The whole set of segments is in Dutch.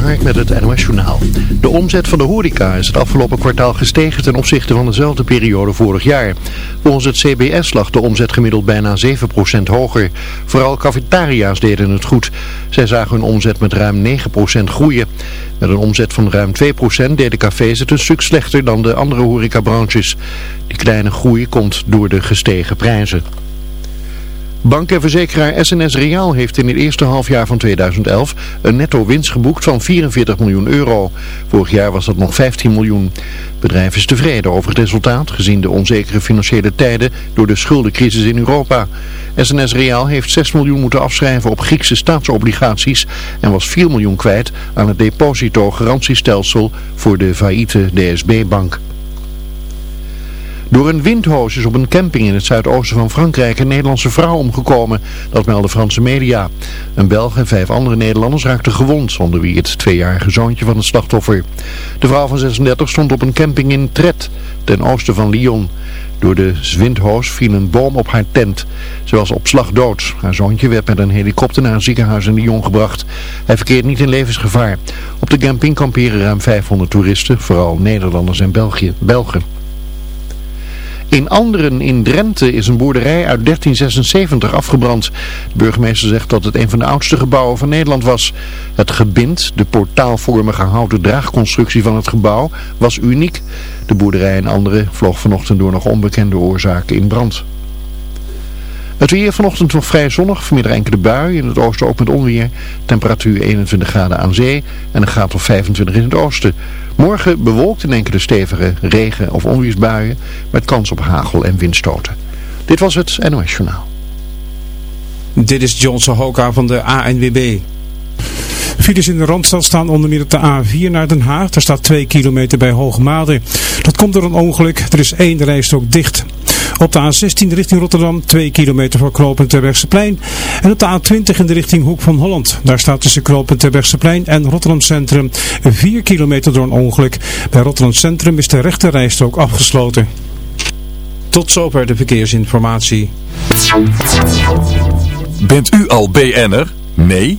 de met het NOS Journaal. De omzet van de horeca is het afgelopen kwartaal gestegen ten opzichte van dezelfde periode vorig jaar. Volgens het CBS lag de omzet gemiddeld bijna 7% hoger. Vooral cafetaria's deden het goed. Zij zagen hun omzet met ruim 9% groeien. Met een omzet van ruim 2% deden cafés het een stuk slechter dan de andere horecabranches. Die kleine groei komt door de gestegen prijzen. Bank en verzekeraar SNS Reaal heeft in het eerste halfjaar van 2011 een netto winst geboekt van 44 miljoen euro. Vorig jaar was dat nog 15 miljoen. Het bedrijf is tevreden over het resultaat gezien de onzekere financiële tijden door de schuldencrisis in Europa. SNS Reaal heeft 6 miljoen moeten afschrijven op Griekse staatsobligaties en was 4 miljoen kwijt aan het depositogarantiestelsel voor de failliete DSB-bank. Door een windhoos is op een camping in het zuidoosten van Frankrijk een Nederlandse vrouw omgekomen. Dat melden Franse media. Een Belg en vijf andere Nederlanders raakten gewond, onder wie het tweejarige zoontje van het slachtoffer. De vrouw van 36 stond op een camping in Tret, ten oosten van Lyon. Door de windhoos viel een boom op haar tent. Ze was op slag dood. Haar zoontje werd met een helikopter naar een ziekenhuis in Lyon gebracht. Hij verkeert niet in levensgevaar. Op de camping kamperen ruim 500 toeristen, vooral Nederlanders en België, Belgen. In Anderen in Drenthe is een boerderij uit 1376 afgebrand. De burgemeester zegt dat het een van de oudste gebouwen van Nederland was. Het gebind, de portaalvormige houten draagconstructie van het gebouw, was uniek. De boerderij in Anderen vloog vanochtend door nog onbekende oorzaken in brand. Het weer vanochtend nog vrij zonnig, vanmiddag enkele bui, in het oosten ook met onweer. Temperatuur 21 graden aan zee en een graad of 25 in het oosten. Morgen bewolkt in enkele stevige regen- of onweersbuien met kans op hagel en windstoten. Dit was het NOS Journaal. Dit is Johnson Hoka van de ANWB. Files in de Randstad staan onder meer op de A4 naar Den Haag. Er staat 2 kilometer bij Hoogmade. Dat komt door een ongeluk. Er is één rijstrook dicht. Op de A16 richting Rotterdam 2 kilometer voor knooppunt Terbrechtseplein. En op de A20 in de richting Hoek van Holland. Daar staat tussen knooppunt Terbrechtseplein en Rotterdam Centrum 4 kilometer door een ongeluk. Bij Rotterdam Centrum is de rechte rijstrook afgesloten. Tot zover de verkeersinformatie. Bent u al BN'er? Nee?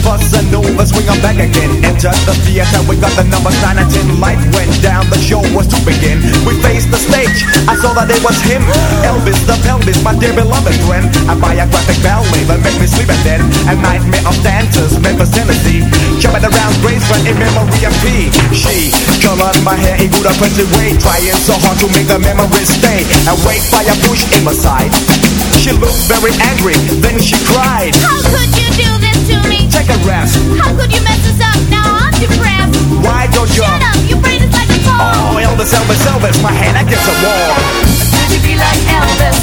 The bossa nova, swing on back again. Enter the theater, we got the numbers 9 and 10. Light went down, the show was to begin. We faced the stage, I saw that it was him. Elvis the pelvis, my dear beloved friend. I buy a biographic ballet that made me sleep at then. A nightmare of dancers, Memphis, Tennessee. Jumping around Graceland in memory of P. She colored my hair in good oppressive way. Trying so hard to make the memories stay. Wait by a bush in my side. She looked very angry, then she cried. How could you do this? Take a rest. How could you mess us up? Now I'm depressed. Why don't you? Shut up, your brain is like a Oh. Elvis, Elvis, Elvis, my hand against the wall. Could you be like Elvis?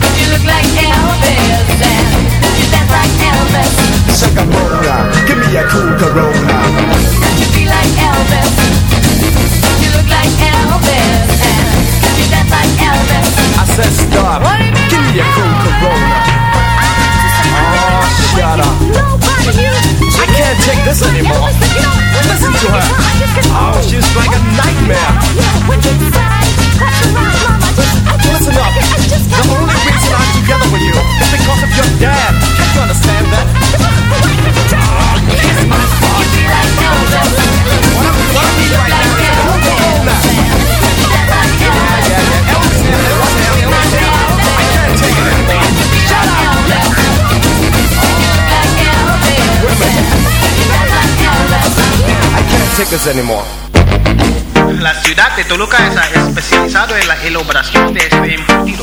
Could you look like Elvis? And could you dance like Elvis? Shaka Bona, give me a cool Corona. Could you be like Elvis? Could you look like Elvis? And could you dance like Elvis? I said stop. What do you mean Give me a cool Corona. Oh, you. I can't take this anymore. Listen to her. Oh, she's like a nightmare. Listen up. The only reason I'm together with you is because of your dad. Can't you understand that? Kiss my butt. Anymore. La ciudad de Toluca es especializado en la elaboración de este embutido,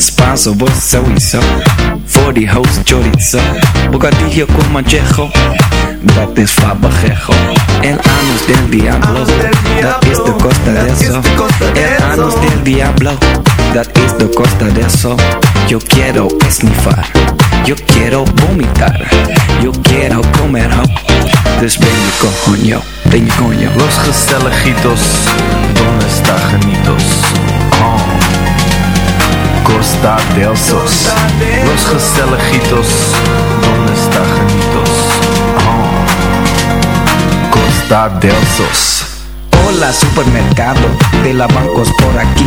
Spanso, vos sowieso. For the house chorizo. Bocadillo con manchejo. Dat is fabajejo. El anus del diablo. Dat is de costa de eso. El anus del diablo. Dat is de costa de eso. Yo quiero esnifar. Yo quiero vomitar. Yo quiero comer ho. Dus ben je coño. Ben je coño. Los Gestelejitos, ¿dónde está Janitos? Oh. Costa del Sos. Los Gestelejitos, ¿dónde está Janitos? Oh. Costa del Sos. Hola supermercado de la bancos por aquí.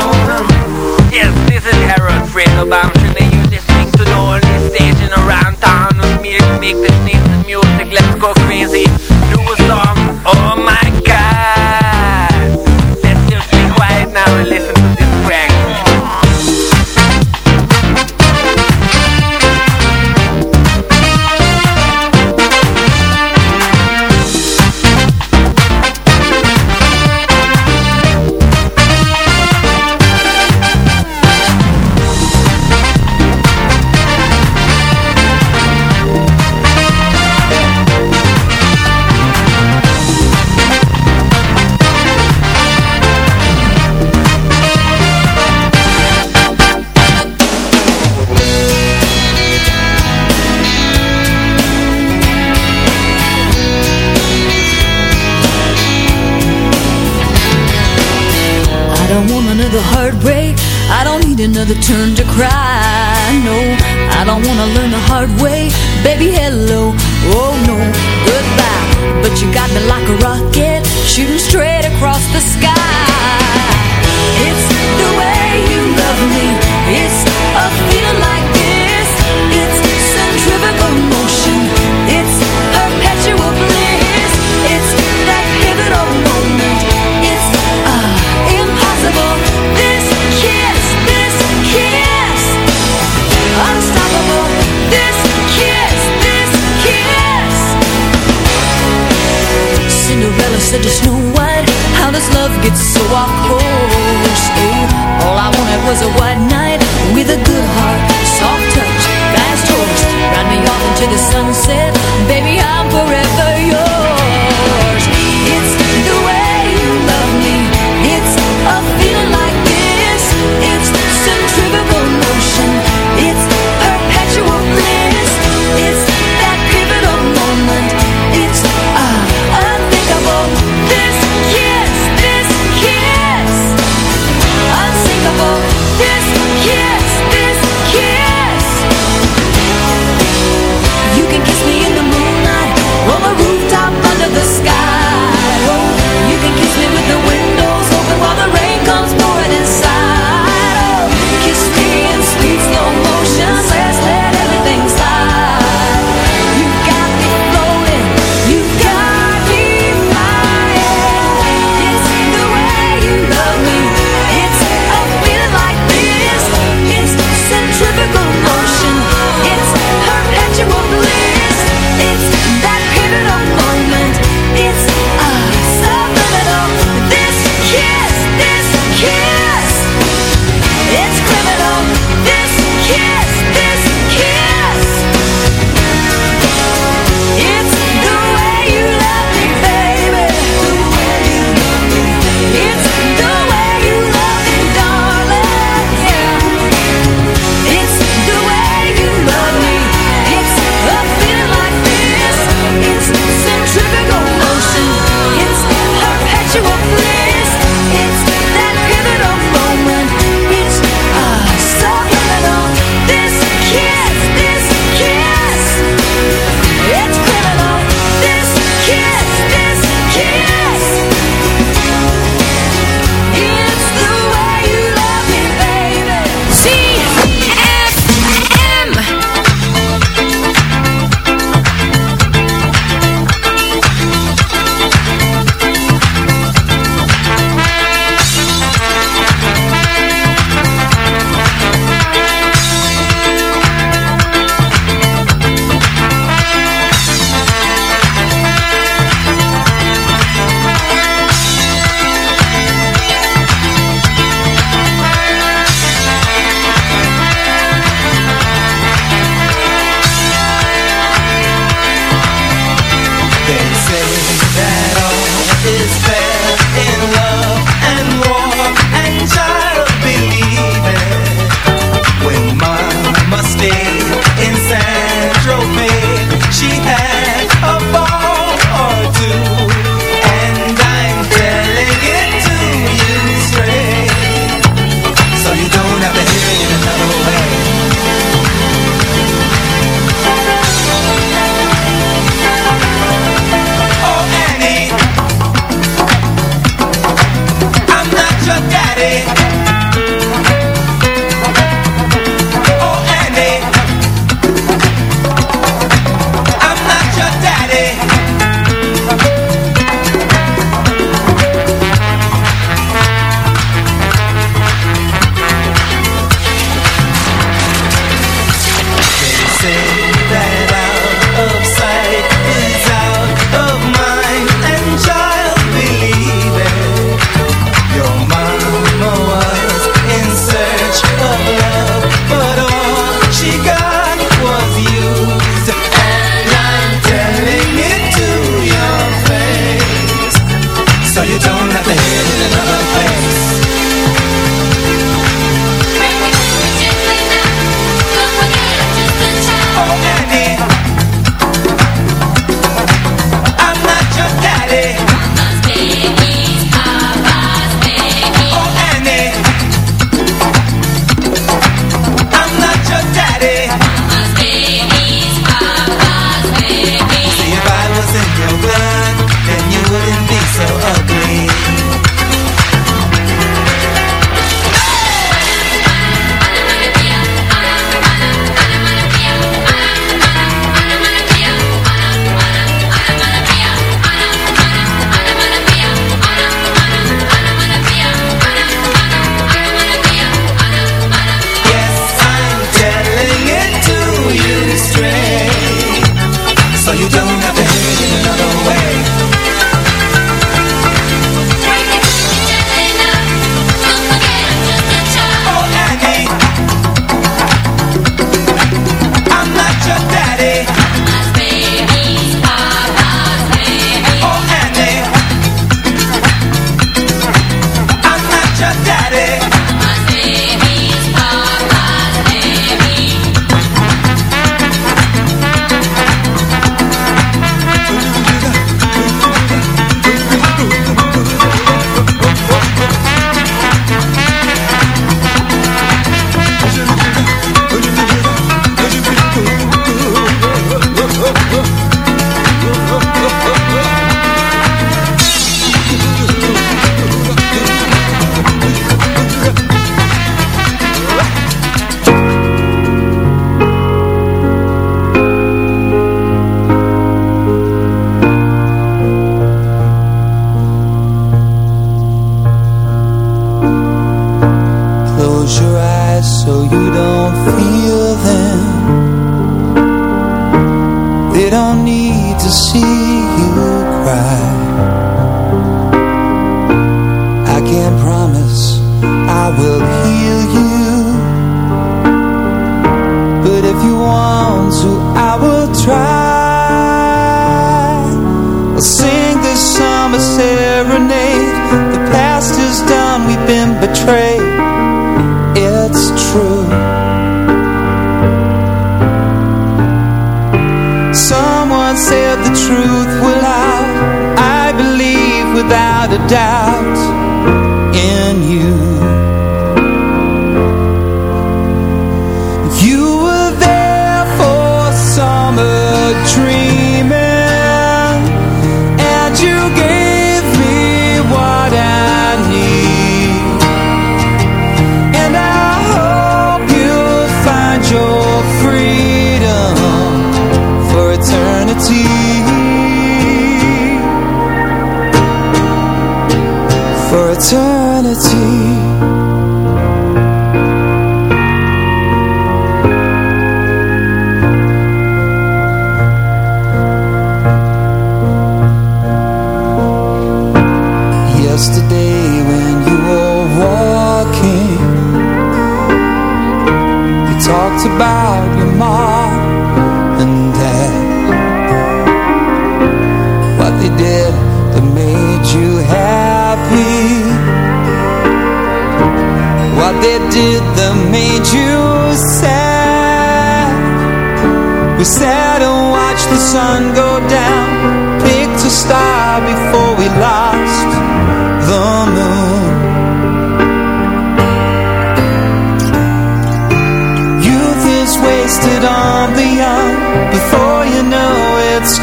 about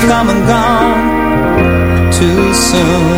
come and gone Too soon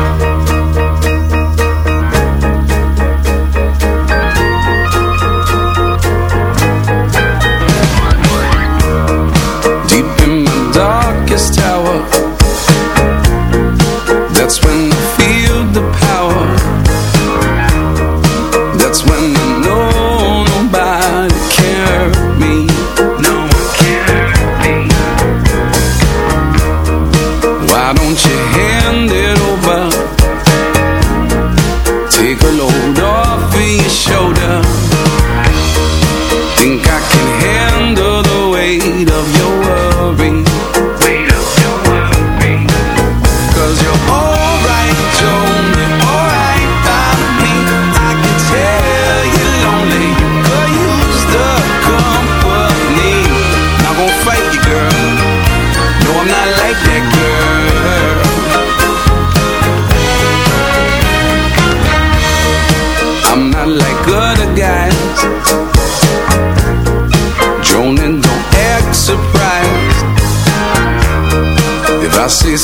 shoulder.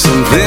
something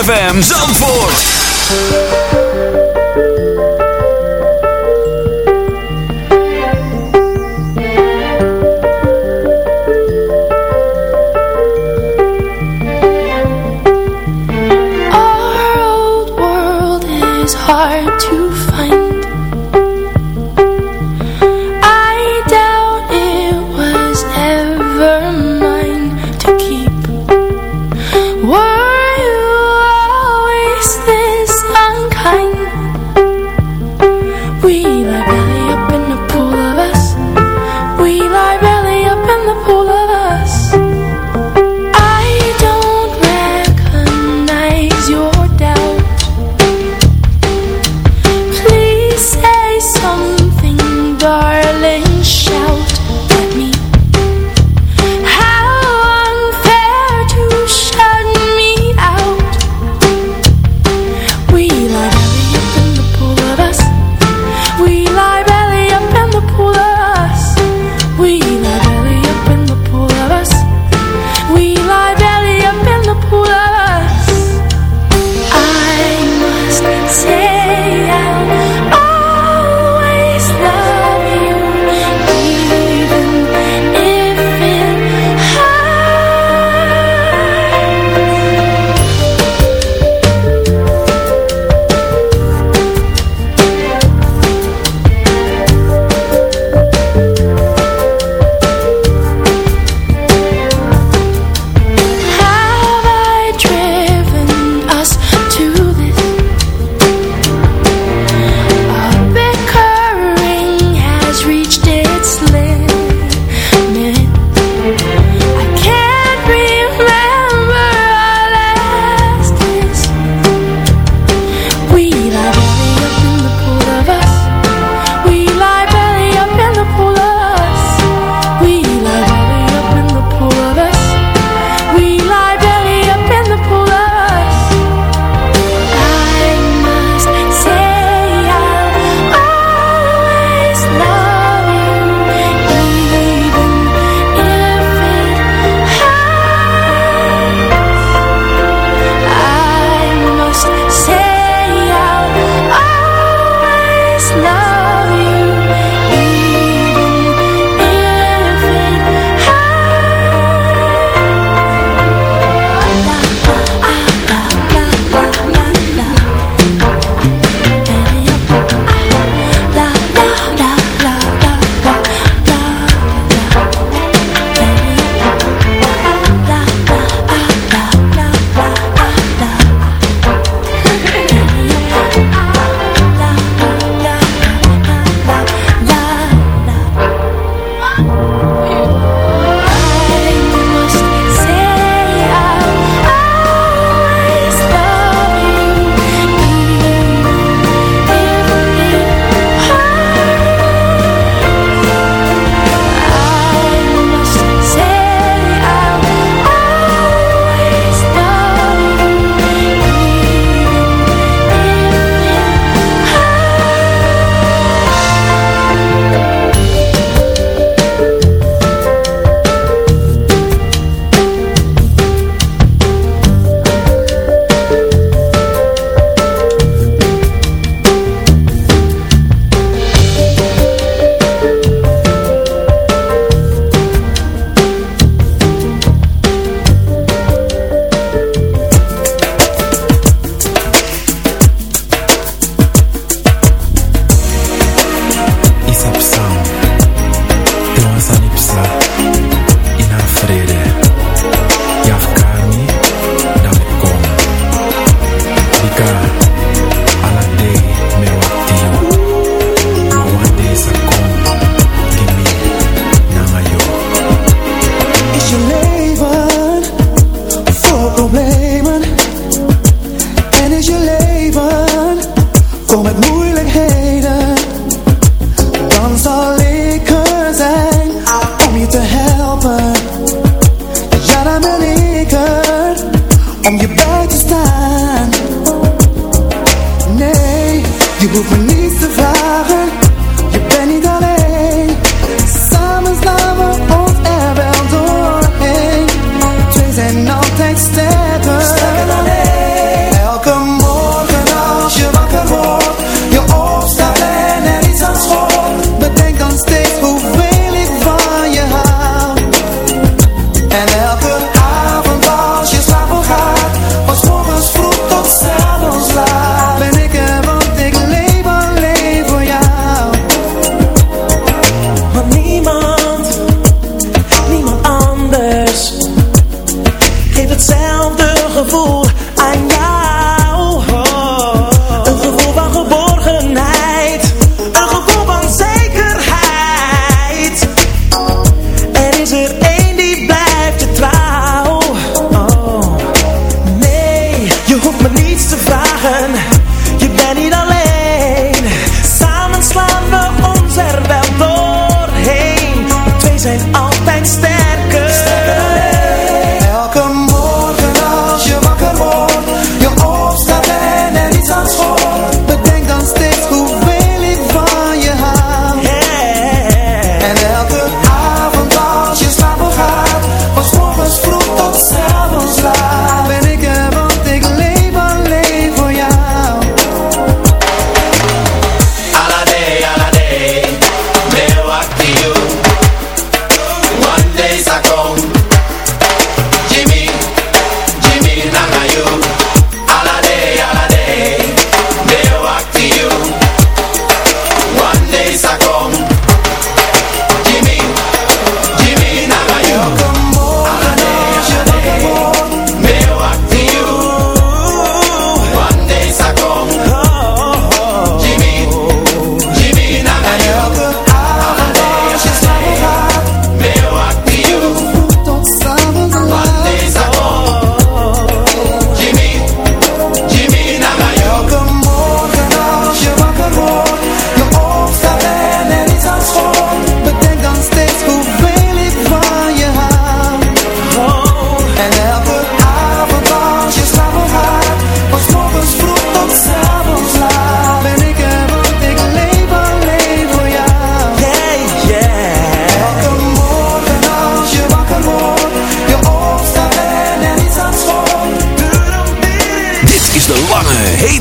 ZFM Zandvoort. om je bij te staan. Nee, je hoeft me niet te vragen.